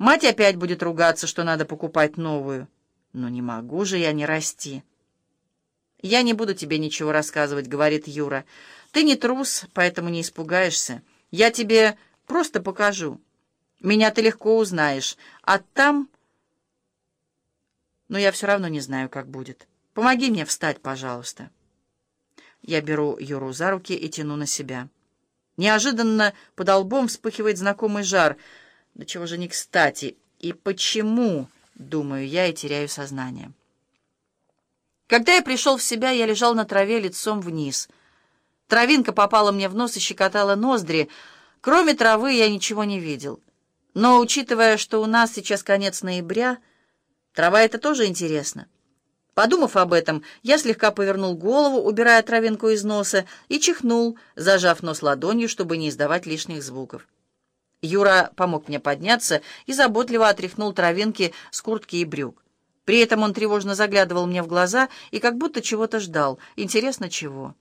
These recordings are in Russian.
Мать опять будет ругаться, что надо покупать новую. Но не могу же я не расти. «Я не буду тебе ничего рассказывать», — говорит Юра. «Ты не трус, поэтому не испугаешься. Я тебе просто покажу. Меня ты легко узнаешь, а там...» Но я все равно не знаю, как будет. Помоги мне встать, пожалуйста. Я беру Юру за руки и тяну на себя. Неожиданно под лбом вспыхивает знакомый жар. Да чего же не кстати? И почему, думаю я, и теряю сознание. Когда я пришел в себя, я лежал на траве лицом вниз. Травинка попала мне в нос и щекотала ноздри. Кроме травы я ничего не видел. Но, учитывая, что у нас сейчас конец ноября, трава — это тоже интересно. Подумав об этом, я слегка повернул голову, убирая травинку из носа, и чихнул, зажав нос ладонью, чтобы не издавать лишних звуков. Юра помог мне подняться и заботливо отряхнул травинки с куртки и брюк. При этом он тревожно заглядывал мне в глаза и как будто чего-то ждал. Интересно, чего?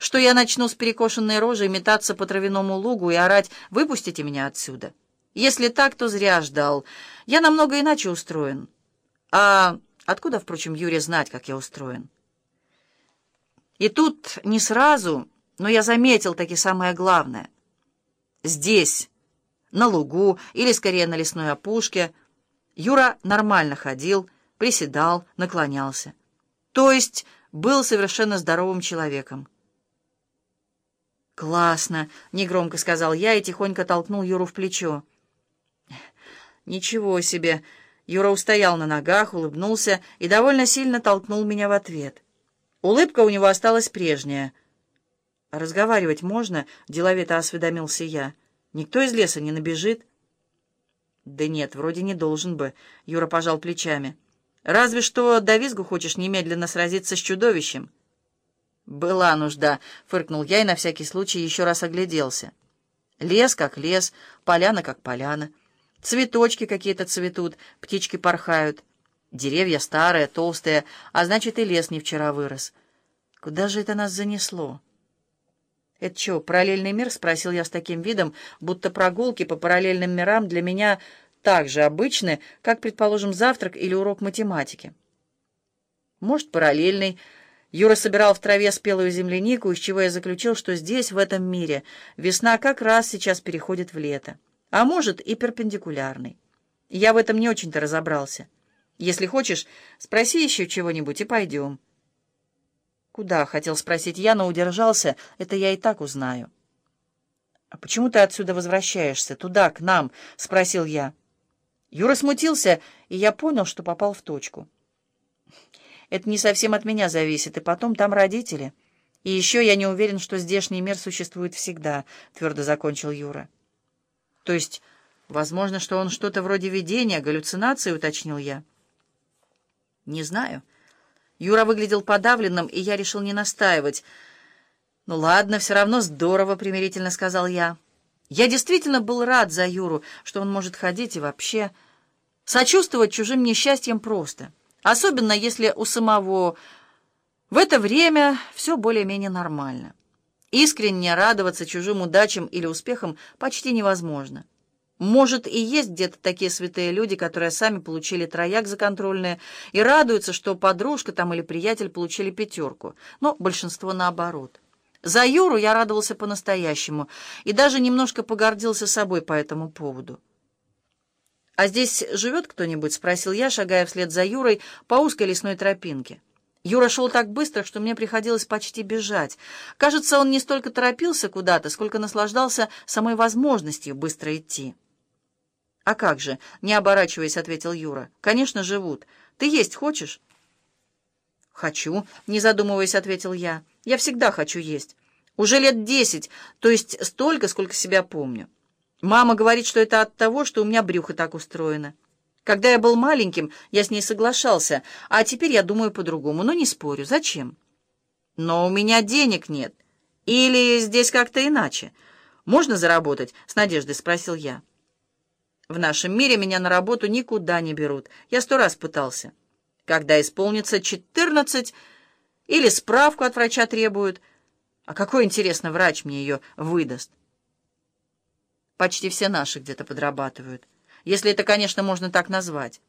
Что я начну с перекошенной рожей метаться по травяному лугу и орать «Выпустите меня отсюда!» Если так, то зря ждал. Я намного иначе устроен. А откуда, впрочем, Юре знать, как я устроен? И тут не сразу, но я заметил таки самое главное. Здесь, на лугу, или скорее на лесной опушке, Юра нормально ходил, приседал, наклонялся. То есть был совершенно здоровым человеком. «Классно!» — негромко сказал я и тихонько толкнул Юру в плечо. «Ничего себе!» Юра устоял на ногах, улыбнулся и довольно сильно толкнул меня в ответ. Улыбка у него осталась прежняя. «Разговаривать можно?» — деловито осведомился я. «Никто из леса не набежит?» «Да нет, вроде не должен бы», — Юра пожал плечами. Разве что до визгу хочешь немедленно сразиться с чудовищем. «Была нужда», — фыркнул я и на всякий случай еще раз огляделся. Лес как лес, поляна как поляна. Цветочки какие-то цветут, птички порхают. Деревья старые, толстые, а значит, и лес не вчера вырос. Куда же это нас занесло? «Это что, параллельный мир?» — спросил я с таким видом, будто прогулки по параллельным мирам для меня так же обычны, как, предположим, завтрак или урок математики. Может, параллельный. Юра собирал в траве спелую землянику, из чего я заключил, что здесь, в этом мире, весна как раз сейчас переходит в лето. А может, и перпендикулярный. Я в этом не очень-то разобрался. Если хочешь, спроси еще чего-нибудь и пойдем. Куда, хотел спросить я, но удержался, это я и так узнаю. «А почему ты отсюда возвращаешься? Туда, к нам?» — спросил я. Юра смутился, и я понял, что попал в точку. Это не совсем от меня зависит, и потом там родители. И еще я не уверен, что здешний мир существует всегда, — твердо закончил Юра. То есть, возможно, что он что-то вроде видения, галлюцинации, — уточнил я. Не знаю. Юра выглядел подавленным, и я решил не настаивать. «Ну ладно, все равно здорово», — примирительно сказал я. Я действительно был рад за Юру, что он может ходить и вообще сочувствовать чужим несчастьям просто, особенно если у самого в это время все более-менее нормально. Искренне радоваться чужим удачам или успехам почти невозможно. Может, и есть где-то такие святые люди, которые сами получили трояк за контрольные и радуются, что подружка там или приятель получили пятерку, но большинство наоборот. За Юру я радовался по-настоящему и даже немножко погордился собой по этому поводу. «А здесь живет кто-нибудь?» — спросил я, шагая вслед за Юрой по узкой лесной тропинке. Юра шел так быстро, что мне приходилось почти бежать. Кажется, он не столько торопился куда-то, сколько наслаждался самой возможностью быстро идти. «А как же?» — не оборачиваясь, ответил Юра. «Конечно, живут. Ты есть хочешь?» «Хочу», — не задумываясь, ответил я. «Я всегда хочу есть. Уже лет десять, то есть столько, сколько себя помню. Мама говорит, что это от того, что у меня брюхо так устроено. Когда я был маленьким, я с ней соглашался, а теперь я думаю по-другому, но не спорю. Зачем? Но у меня денег нет. Или здесь как-то иначе. Можно заработать?» — с надеждой спросил я. «В нашем мире меня на работу никуда не берут. Я сто раз пытался» когда исполнится четырнадцать, или справку от врача требуют. А какой, интересно, врач мне ее выдаст? Почти все наши где-то подрабатывают. если это, конечно, можно так назвать.